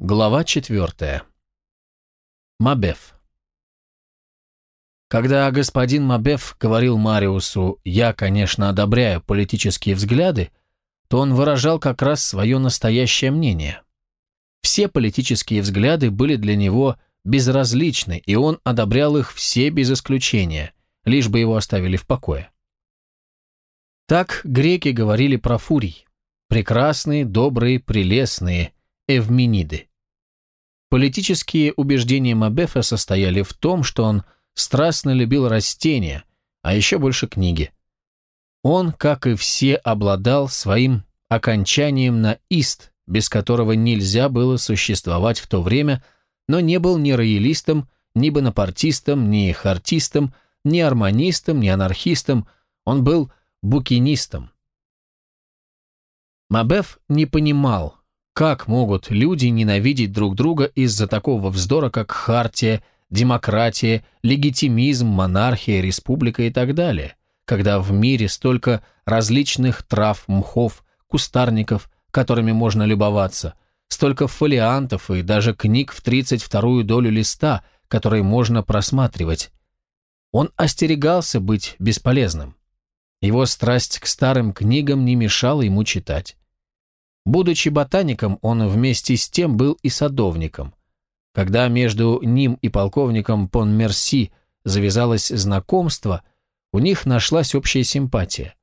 Глава четвертая. Мабеф. Когда господин Мабеф говорил Мариусу «я, конечно, одобряю политические взгляды», то он выражал как раз свое настоящее мнение. Все политические взгляды были для него безразличны, и он одобрял их все без исключения, лишь бы его оставили в покое. Так греки говорили про фурий. Прекрасные, добрые, прелестные, эвмениды. Политические убеждения Мабефа состояли в том, что он страстно любил растения, а еще больше книги. Он, как и все, обладал своим окончанием на «ист», без которого нельзя было существовать в то время, но не был ни роялистом, ни бонапартистом, ни хартистом, ни арманистом, ни анархистом, он был букинистом. Мабеф не понимал, как могут люди ненавидеть друг друга из-за такого вздора, как хартия, демократия, легитимизм, монархия, республика и так далее, когда в мире столько различных трав, мхов, кустарников, которыми можно любоваться, столько фолиантов и даже книг в 32-ю долю листа, которые можно просматривать. Он остерегался быть бесполезным. Его страсть к старым книгам не мешала ему читать. Будучи ботаником, он вместе с тем был и садовником. Когда между ним и полковником Понмерси завязалось знакомство, у них нашлась общая симпатия.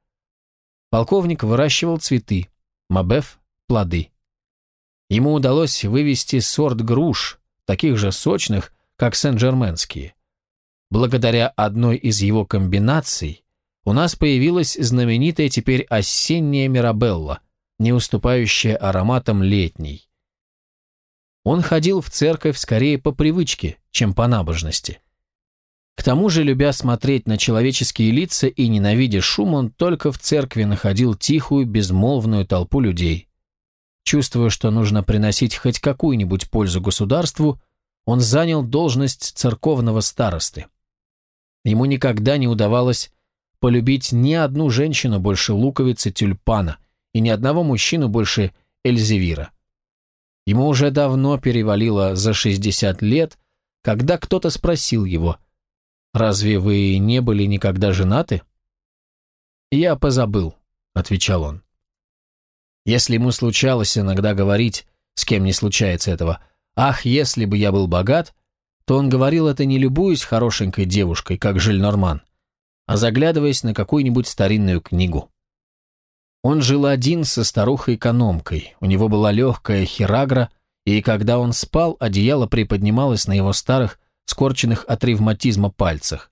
Полковник выращивал цветы, Мабеф – плоды. Ему удалось вывести сорт груш, таких же сочных, как сен-жерменские. Благодаря одной из его комбинаций у нас появилась знаменитая теперь осенняя Мирабелла, не уступающая ароматам летней. Он ходил в церковь скорее по привычке, чем по набожности. К тому же, любя смотреть на человеческие лица и ненавидя шум, он только в церкви находил тихую, безмолвную толпу людей. Чувствуя, что нужно приносить хоть какую-нибудь пользу государству, он занял должность церковного старосты. Ему никогда не удавалось полюбить ни одну женщину больше луковицы тюльпана, и ни одного мужчину больше Эльзевира. Ему уже давно перевалило за 60 лет, когда кто-то спросил его, «Разве вы не были никогда женаты?» «Я позабыл», — отвечал он. Если ему случалось иногда говорить, с кем не случается этого, «Ах, если бы я был богат», то он говорил это не любуясь хорошенькой девушкой, как Жиль Норман, а заглядываясь на какую-нибудь старинную книгу. Он жил один со старухой-экономкой, у него была легкая хирагра, и когда он спал, одеяло приподнималось на его старых, скорченных от ревматизма пальцах.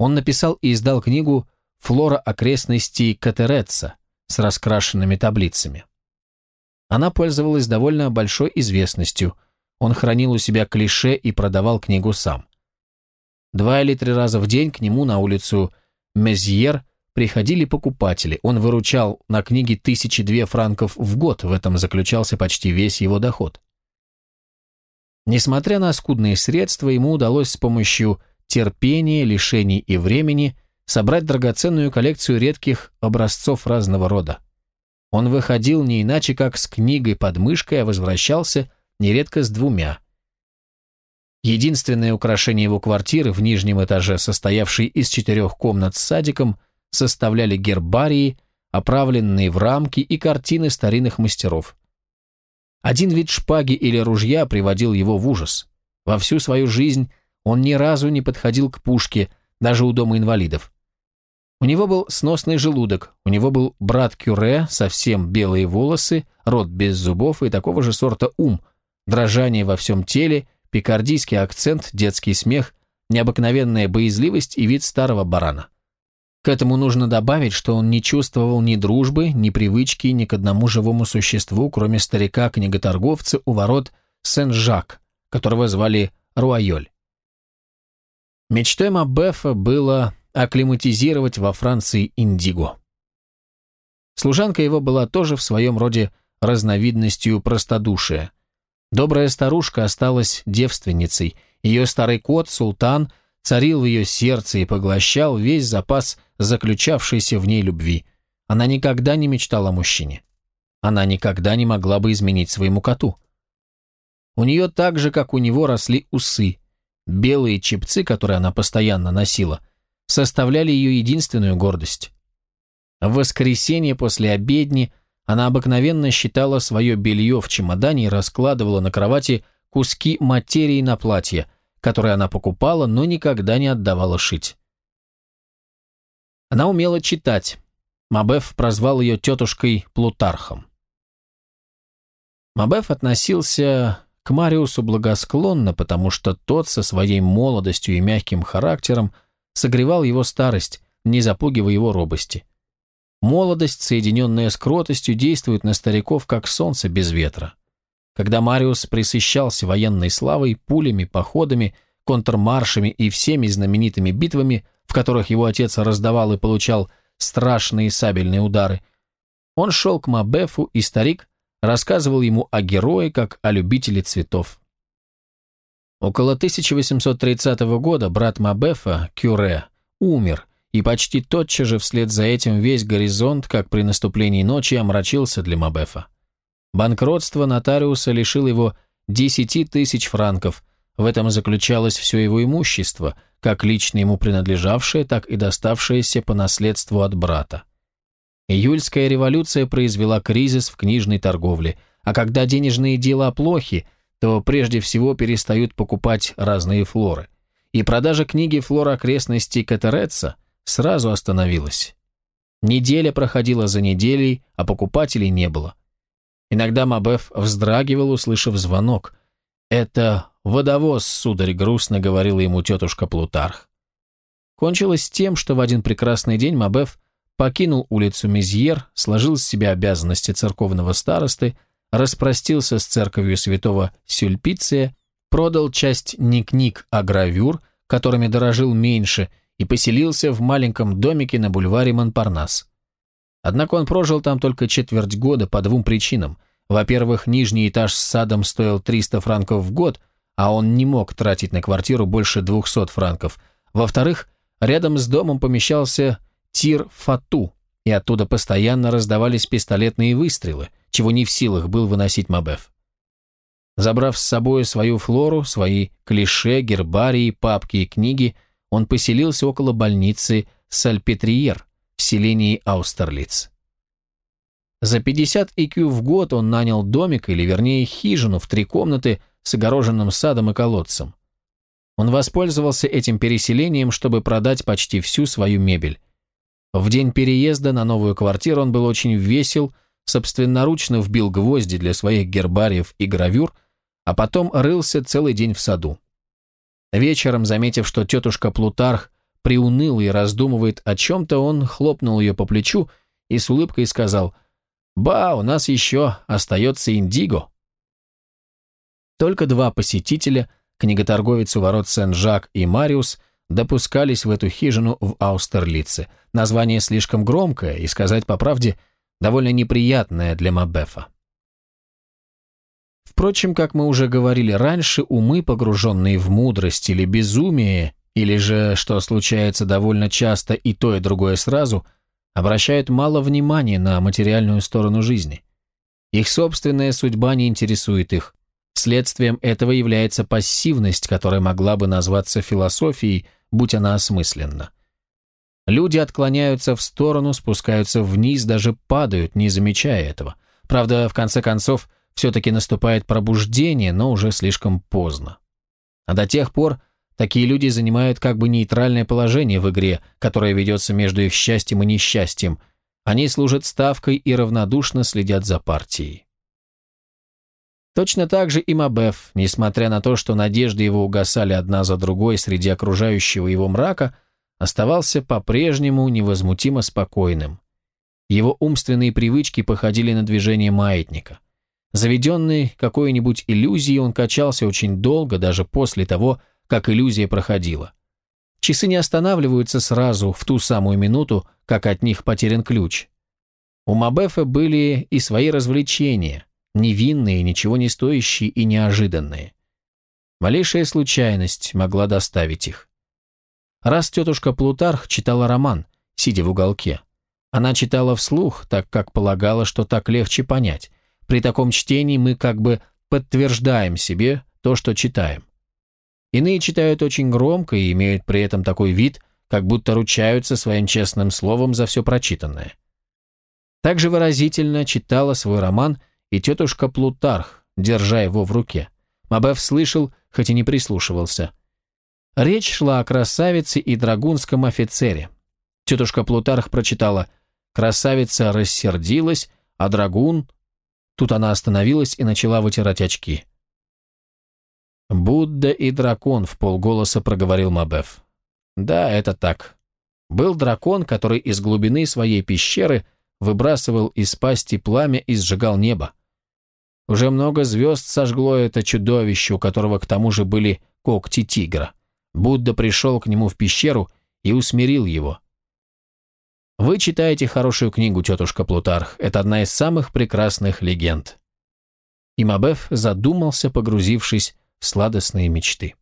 Он написал и издал книгу «Флора окрестностей Катереца» с раскрашенными таблицами. Она пользовалась довольно большой известностью. Он хранил у себя клише и продавал книгу сам. Два или три раза в день к нему на улицу Мезьер приходили покупатели, он выручал на книги тысячи две франков в год, в этом заключался почти весь его доход. Несмотря на скудные средства, ему удалось с помощью терпения, лишений и времени собрать драгоценную коллекцию редких образцов разного рода. Он выходил не иначе, как с книгой под мышкой, а возвращался нередко с двумя. Единственное украшение его квартиры в нижнем этаже, состоявшей из четырех комнат с садиком, составляли гербарии, оправленные в рамки и картины старинных мастеров. Один вид шпаги или ружья приводил его в ужас. Во всю свою жизнь он ни разу не подходил к пушке, даже у дома инвалидов. У него был сносный желудок, у него был брат Кюре, совсем белые волосы, рот без зубов и такого же сорта ум, дрожание во всем теле, пикардийский акцент, детский смех, необыкновенная боязливость и вид старого барана. К этому нужно добавить, что он не чувствовал ни дружбы, ни привычки ни к одному живому существу, кроме старика-книготорговца у ворот Сен-Жак, которого звали Руайоль. Мечтой Мабефа было акклиматизировать во Франции индиго. Служанка его была тоже в своем роде разновидностью простодушия. Добрая старушка осталась девственницей, ее старый кот, султан – царил в ее сердце и поглощал весь запас заключавшейся в ней любви. Она никогда не мечтала о мужчине. Она никогда не могла бы изменить своему коту. У нее так же, как у него, росли усы. Белые чепцы, которые она постоянно носила, составляли ее единственную гордость. В воскресенье после обедни она обыкновенно считала свое белье в чемодане и раскладывала на кровати куски материи на платье, которые она покупала, но никогда не отдавала шить. Она умела читать. Мабеф прозвал ее тетушкой Плутархом. Мабеф относился к Мариусу благосклонно, потому что тот со своей молодостью и мягким характером согревал его старость, не запугивая его робости. Молодость, соединенная с кротостью, действует на стариков, как солнце без ветра. Когда Мариус присыщался военной славой, пулями, походами, контрмаршами и всеми знаменитыми битвами, в которых его отец раздавал и получал страшные сабельные удары, он шел к Мабефу, и старик рассказывал ему о герое, как о любителе цветов. Около 1830 года брат Мабефа, Кюре, умер, и почти тотчас же вслед за этим весь горизонт, как при наступлении ночи, омрачился для Мабефа. Банкротство нотариуса лишило его 10 тысяч франков, в этом заключалось все его имущество, как лично ему принадлежавшее, так и доставшееся по наследству от брата. Июльская революция произвела кризис в книжной торговле, а когда денежные дела плохи, то прежде всего перестают покупать разные флоры. И продажа книги «Флора окрестностей Катереца» сразу остановилась. Неделя проходила за неделей, а покупателей не было. Иногда Мабеф вздрагивал, услышав звонок. «Это водовоз, сударь», — грустно говорила ему тетушка Плутарх. Кончилось тем, что в один прекрасный день Мабеф покинул улицу Мезьер, сложил с себя обязанности церковного старосты, распростился с церковью святого Сюльпиция, продал часть не книг, а гравюр, которыми дорожил меньше, и поселился в маленьком домике на бульваре Монпарнас. Однако он прожил там только четверть года по двум причинам. Во-первых, нижний этаж с садом стоил 300 франков в год, а он не мог тратить на квартиру больше 200 франков. Во-вторых, рядом с домом помещался Тир-Фату, и оттуда постоянно раздавались пистолетные выстрелы, чего не в силах был выносить Мабеф. Забрав с собой свою флору, свои клише, гербарии, папки и книги, он поселился около больницы Сальпетриер в селении Аустерлиц. За 50 икю в год он нанял домик, или вернее хижину в три комнаты с огороженным садом и колодцем. Он воспользовался этим переселением, чтобы продать почти всю свою мебель. В день переезда на новую квартиру он был очень весел, собственноручно вбил гвозди для своих гербариев и гравюр, а потом рылся целый день в саду. Вечером, заметив, что тетушка Плутарх приуныл и раздумывает о чем-то, он хлопнул ее по плечу и с улыбкой сказал «Ба, у нас еще остается индиго». Только два посетителя, книготорговец у ворот Сен-Жак и Мариус, допускались в эту хижину в Аустерлице. Название слишком громкое и, сказать по правде, довольно неприятное для Мабефа. Впрочем, как мы уже говорили раньше, умы, погруженные в мудрость или безумие, или же, что случается довольно часто и то, и другое сразу, обращают мало внимания на материальную сторону жизни. Их собственная судьба не интересует их. Следствием этого является пассивность, которая могла бы назваться философией, будь она осмысленна. Люди отклоняются в сторону, спускаются вниз, даже падают, не замечая этого. Правда, в конце концов, все-таки наступает пробуждение, но уже слишком поздно. А до тех пор такие люди занимают как бы нейтральное положение в игре, которая ведется между их счастьем и несчастьем. Они служат ставкой и равнодушно следят за партией. Точно так же и Мабеф, несмотря на то, что надежды его угасали одна за другой среди окружающего его мрака, оставался по-прежнему невозмутимо спокойным. Его умственные привычки походили на движение маятника. Заведенный какой-нибудь иллюзией, он качался очень долго, даже после того, как иллюзия проходила. Часы не останавливаются сразу, в ту самую минуту, как от них потерян ключ. У Мабефа были и свои развлечения, невинные, ничего не стоящие и неожиданные. Малейшая случайность могла доставить их. Раз тетушка Плутарх читала роман, сидя в уголке, она читала вслух, так как полагала, что так легче понять. При таком чтении мы как бы подтверждаем себе то, что читаем. Иные читают очень громко и имеют при этом такой вид, как будто ручаются своим честным словом за все прочитанное. Также выразительно читала свой роман и тетушка Плутарх, держа его в руке. Мабеф слышал, хоть и не прислушивался. Речь шла о красавице и драгунском офицере. Тетушка Плутарх прочитала «Красавица рассердилась, а драгун...» Тут она остановилась и начала вытирать очки. «Будда и дракон», — в полголоса проговорил Мабеф. «Да, это так. Был дракон, который из глубины своей пещеры выбрасывал из пасти пламя и сжигал небо. Уже много звезд сожгло это чудовище, у которого к тому же были когти тигра. Будда пришел к нему в пещеру и усмирил его. Вы читаете хорошую книгу, тетушка Плутарх. Это одна из самых прекрасных легенд. И Мабеф задумался, погрузившись сладостные мечты.